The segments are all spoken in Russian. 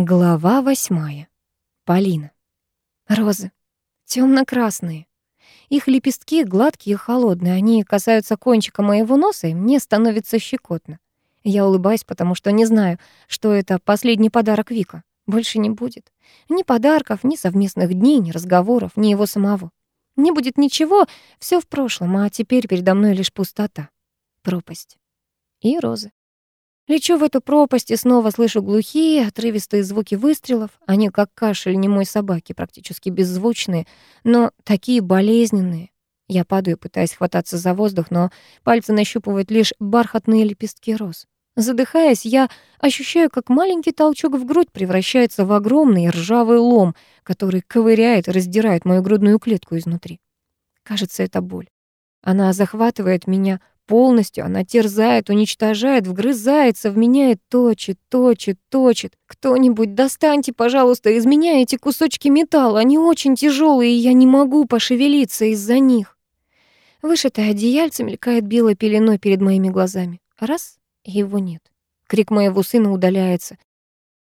Глава восьмая. Полина. Розы. Темно-красные. Их лепестки гладкие и холодные. Они касаются кончика моего носа, и мне становится щекотно. Я улыбаюсь, потому что не знаю, что это последний подарок Вика. Больше не будет. Ни подарков, ни совместных дней, ни разговоров, ни его самого. Не будет ничего, все в прошлом, а теперь передо мной лишь пустота, пропасть и розы. Лечу в эту пропасть и снова слышу глухие, отрывистые звуки выстрелов. Они как кашель немой собаки, практически беззвучные, но такие болезненные. Я падаю, пытаясь хвататься за воздух, но пальцы нащупывают лишь бархатные лепестки роз. Задыхаясь, я ощущаю, как маленький толчок в грудь превращается в огромный ржавый лом, который ковыряет и раздирает мою грудную клетку изнутри. Кажется, это боль. Она захватывает меня полностью, она терзает, уничтожает, вгрызается в меня и точит, точит, точит. Кто-нибудь достаньте, пожалуйста, из меня эти кусочки металла. Они очень тяжелые, и я не могу пошевелиться из-за них. Вышитое одеяльце мелькает белой пеленой перед моими глазами. Раз — его нет. Крик моего сына удаляется.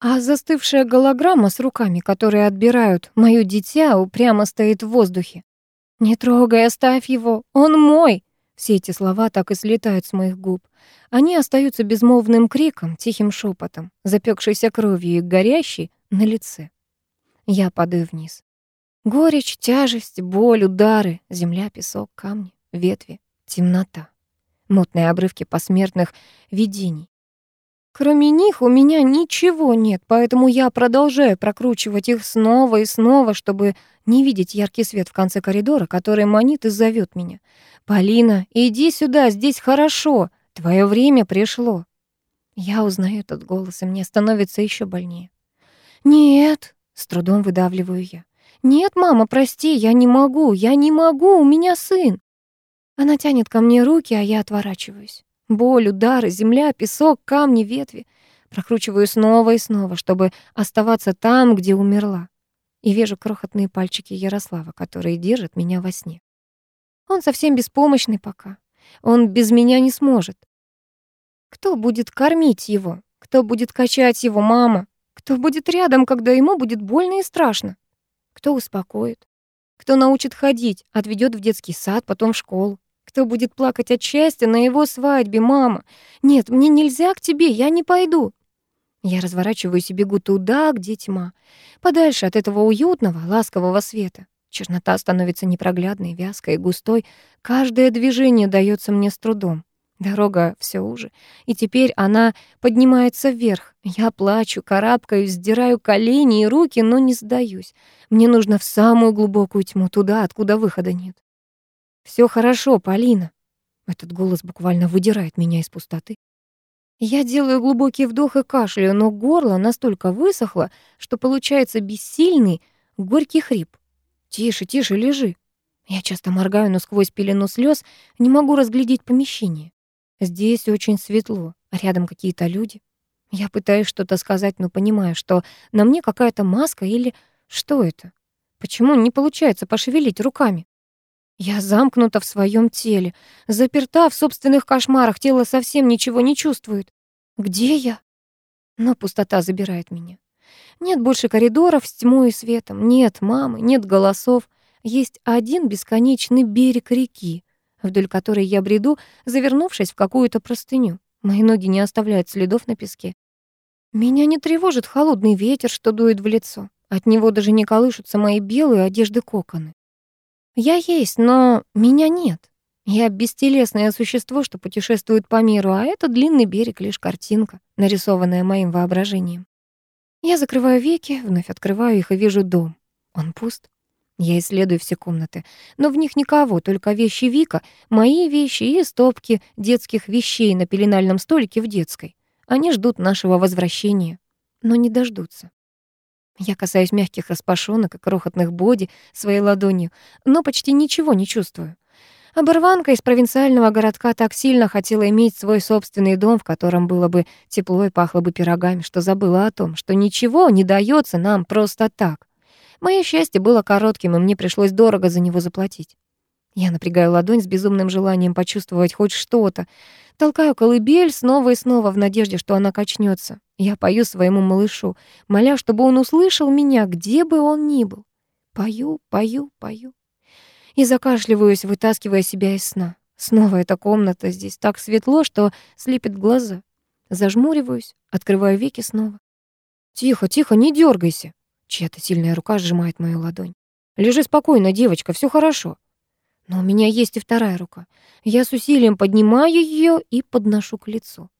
А застывшая голограмма с руками, которые отбирают моё дитя, упрямо стоит в воздухе. «Не трогай, оставь его, он мой!» Все эти слова так и слетают с моих губ. Они остаются безмолвным криком, тихим шепотом, запекшейся кровью и горящей на лице. Я падаю вниз. Горечь, тяжесть, боль, удары, земля, песок, камни, ветви, темнота. Мутные обрывки посмертных видений. Кроме них у меня ничего нет, поэтому я продолжаю прокручивать их снова и снова, чтобы не видеть яркий свет в конце коридора, который манит и зовет меня. «Полина, иди сюда, здесь хорошо, твое время пришло». Я узнаю этот голос, и мне становится еще больнее. «Нет», — с трудом выдавливаю я. «Нет, мама, прости, я не могу, я не могу, у меня сын». Она тянет ко мне руки, а я отворачиваюсь. Боль, удары, земля, песок, камни, ветви. Прокручиваю снова и снова, чтобы оставаться там, где умерла. И вижу крохотные пальчики Ярослава, которые держат меня во сне. Он совсем беспомощный пока. Он без меня не сможет. Кто будет кормить его? Кто будет качать его, мама? Кто будет рядом, когда ему будет больно и страшно? Кто успокоит? Кто научит ходить, отведет в детский сад, потом в школу? Кто будет плакать от счастья на его свадьбе, мама? Нет, мне нельзя к тебе, я не пойду. Я разворачиваюсь и бегу туда, где тьма, подальше от этого уютного, ласкового света. Чернота становится непроглядной, вязкой и густой. Каждое движение дается мне с трудом. Дорога все уже, и теперь она поднимается вверх. Я плачу, карабкаюсь, сдираю колени и руки, но не сдаюсь. Мне нужно в самую глубокую тьму, туда, откуда выхода нет. Все хорошо, Полина. Этот голос буквально выдирает меня из пустоты. Я делаю глубокий вдох и кашляю, но горло настолько высохло, что получается бессильный, горький хрип. «Тише, тише, лежи». Я часто моргаю, но сквозь пелену слез не могу разглядеть помещение. Здесь очень светло, рядом какие-то люди. Я пытаюсь что-то сказать, но понимаю, что на мне какая-то маска или что это? Почему не получается пошевелить руками? Я замкнута в своем теле, заперта в собственных кошмарах, тело совсем ничего не чувствует. Где я? Но пустота забирает меня. Нет больше коридоров с тьмой и светом, нет мамы, нет голосов. Есть один бесконечный берег реки, вдоль которой я бреду, завернувшись в какую-то простыню. Мои ноги не оставляют следов на песке. Меня не тревожит холодный ветер, что дует в лицо. От него даже не колышутся мои белые одежды коконы. Я есть, но меня нет. Я бестелесное существо, что путешествует по миру, а это длинный берег лишь картинка, нарисованная моим воображением. Я закрываю веки, вновь открываю их и вижу дом. Он пуст. Я исследую все комнаты, но в них никого, только вещи Вика, мои вещи и стопки детских вещей на пеленальном столике в детской. Они ждут нашего возвращения, но не дождутся. Я касаюсь мягких распашонок и крохотных боди своей ладонью, но почти ничего не чувствую. Оборванка из провинциального городка так сильно хотела иметь свой собственный дом, в котором было бы тепло и пахло бы пирогами, что забыла о том, что ничего не дается нам просто так. Мое счастье было коротким, и мне пришлось дорого за него заплатить. Я напрягаю ладонь с безумным желанием почувствовать хоть что-то. Толкаю колыбель снова и снова в надежде, что она качнется. Я пою своему малышу, моля, чтобы он услышал меня, где бы он ни был. Пою, пою, пою. И закашливаюсь, вытаскивая себя из сна. Снова эта комната, здесь так светло, что слепит глаза. Зажмуриваюсь, открываю веки снова. «Тихо, тихо, не дергайся!» Чья-то сильная рука сжимает мою ладонь. «Лежи спокойно, девочка, все хорошо». Но у меня есть и вторая рука. Я с усилием поднимаю ее и подношу к лицу.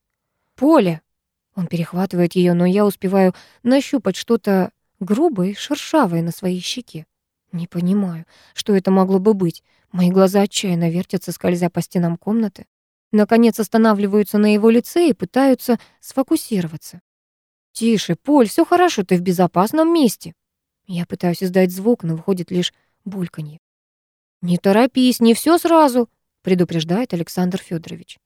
«Поле!» Он перехватывает ее, но я успеваю нащупать что-то грубое шершавое на своей щеке. Не понимаю, что это могло бы быть. Мои глаза отчаянно вертятся, скользя по стенам комнаты. Наконец останавливаются на его лице и пытаются сфокусироваться. «Тише, Поль, все хорошо, ты в безопасном месте». Я пытаюсь издать звук, но выходит лишь бульканье. «Не торопись, не все сразу», — предупреждает Александр Федорович.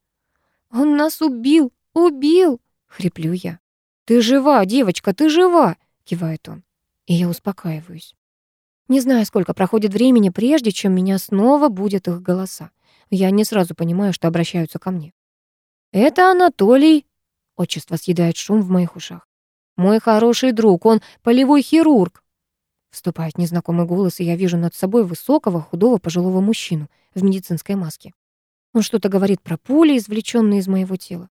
«Он нас убил, убил!» — хриплю я. «Ты жива, девочка, ты жива!» — кивает он. И я успокаиваюсь. Не знаю, сколько проходит времени, прежде чем меня снова будет их голоса. Я не сразу понимаю, что обращаются ко мне. «Это Анатолий!» Отчество съедает шум в моих ушах. «Мой хороший друг, он полевой хирург!» Вступает незнакомый голос, и я вижу над собой высокого, худого, пожилого мужчину в медицинской маске. Он что-то говорит про пули, извлеченные из моего тела.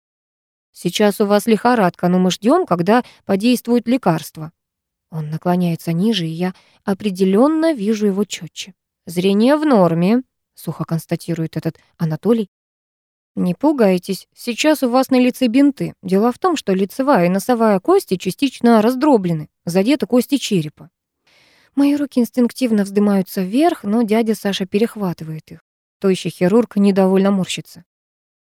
«Сейчас у вас лихорадка, но мы ждем, когда подействует лекарство», он наклоняется ниже, и я определенно вижу его четче. «Зрение в норме», — сухо констатирует этот Анатолий. «Не пугайтесь, сейчас у вас на лице бинты. Дело в том, что лицевая и носовая кости частично раздроблены, задеты кости черепа». Мои руки инстинктивно вздымаются вверх, но дядя Саша перехватывает их. Тощий хирург недовольно морщится.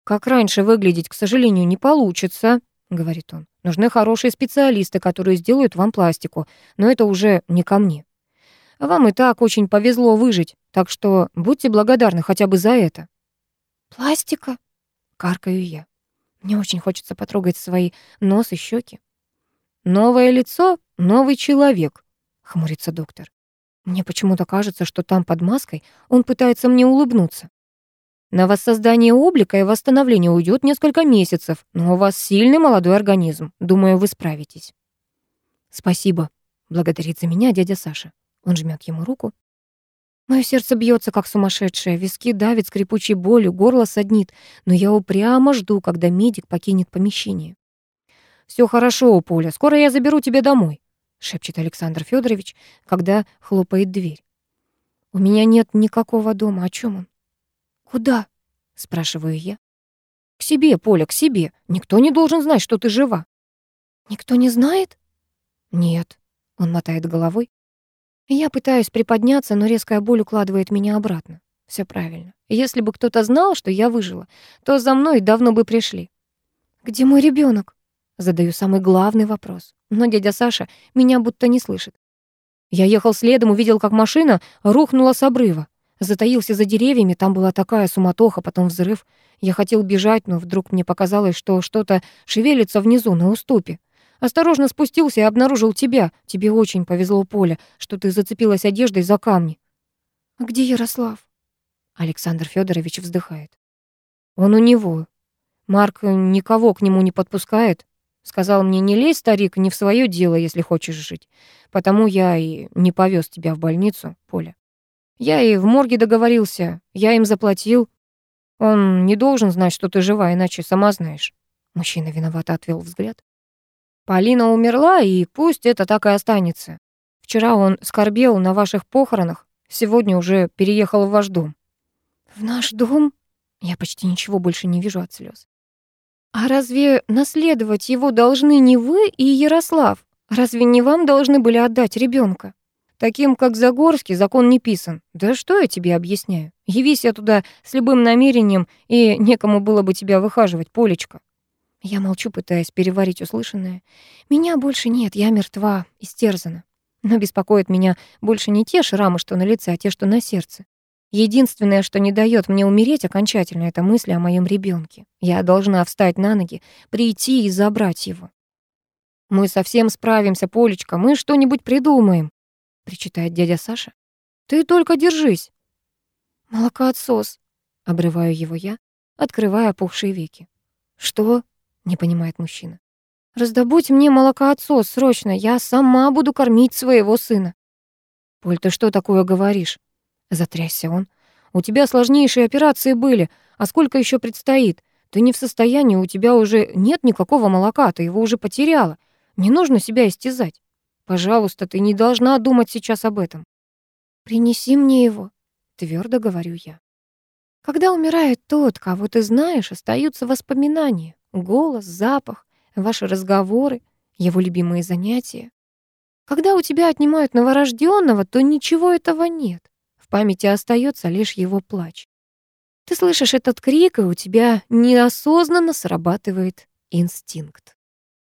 «Как раньше выглядеть, к сожалению, не получится», — говорит он. «Нужны хорошие специалисты, которые сделают вам пластику, но это уже не ко мне. Вам и так очень повезло выжить, так что будьте благодарны хотя бы за это». «Пластика?» — каркаю я. Мне очень хочется потрогать свои нос и щеки. «Новое лицо — новый человек», — хмурится доктор. Мне почему-то кажется, что там под маской он пытается мне улыбнуться. На воссоздание облика и восстановление уйдет несколько месяцев, но у вас сильный молодой организм. Думаю, вы справитесь. Спасибо, благодарит за меня дядя Саша. Он жмет ему руку. Мое сердце бьется, как сумасшедшее, виски давит скрипучей болью, горло саднит, но я упрямо жду, когда медик покинет помещение. Все хорошо, Поля, скоро я заберу тебя домой», — шепчет Александр Федорович, когда хлопает дверь. «У меня нет никакого дома. О чем он?» «Куда?» — спрашиваю я. «К себе, Поля, к себе. Никто не должен знать, что ты жива». «Никто не знает?» «Нет», — он мотает головой. Я пытаюсь приподняться, но резкая боль укладывает меня обратно. Все правильно. Если бы кто-то знал, что я выжила, то за мной давно бы пришли. «Где мой ребенок? Задаю самый главный вопрос. Но дядя Саша меня будто не слышит. Я ехал следом, увидел, как машина рухнула с обрыва. Затаился за деревьями, там была такая суматоха, потом взрыв. Я хотел бежать, но вдруг мне показалось, что что-то шевелится внизу, на уступе. Осторожно спустился и обнаружил тебя. Тебе очень повезло, Поля, что ты зацепилась одеждой за камни. А где Ярослав? Александр Федорович вздыхает. Он у него. Марк никого к нему не подпускает. Сказал мне, не лезь, старик, не в свое дело, если хочешь жить. Потому я и не повез тебя в больницу, Поля. Я и в морге договорился, я им заплатил. Он не должен знать, что ты жива, иначе сама знаешь. Мужчина виновато отвел взгляд. Полина умерла, и пусть это так и останется. Вчера он скорбел на ваших похоронах, сегодня уже переехал в ваш дом. В наш дом? Я почти ничего больше не вижу от слез. А разве наследовать его должны не вы и Ярослав? Разве не вам должны были отдать ребенка? Таким, как Загорский, закон не писан. Да что я тебе объясняю? Явись я туда с любым намерением, и некому было бы тебя выхаживать, Полечка. Я молчу, пытаясь переварить услышанное. Меня больше нет, я мертва, истерзана. Но беспокоит меня больше не те шрамы, что на лице, а те, что на сердце. Единственное, что не дает мне умереть окончательно, это мысли о моем ребенке. Я должна встать на ноги, прийти и забрать его. Мы совсем справимся, Полечка, мы что-нибудь придумаем причитает дядя Саша. Ты только держись. «Молокоотсос», — обрываю его я, открывая опухшие веки. «Что?» — не понимает мужчина. «Раздобудь мне молокоотсос срочно, я сама буду кормить своего сына». «Поль, ты что такое говоришь?» — затрясся он. «У тебя сложнейшие операции были, а сколько еще предстоит? Ты не в состоянии, у тебя уже нет никакого молока, ты его уже потеряла. Не нужно себя истязать. Пожалуйста, ты не должна думать сейчас об этом». «Принеси мне его», — твердо говорю я. Когда умирает тот, кого ты знаешь, остаются воспоминания, голос, запах, ваши разговоры, его любимые занятия. Когда у тебя отнимают новорожденного, то ничего этого нет. В памяти остается лишь его плач. Ты слышишь этот крик, и у тебя неосознанно срабатывает инстинкт.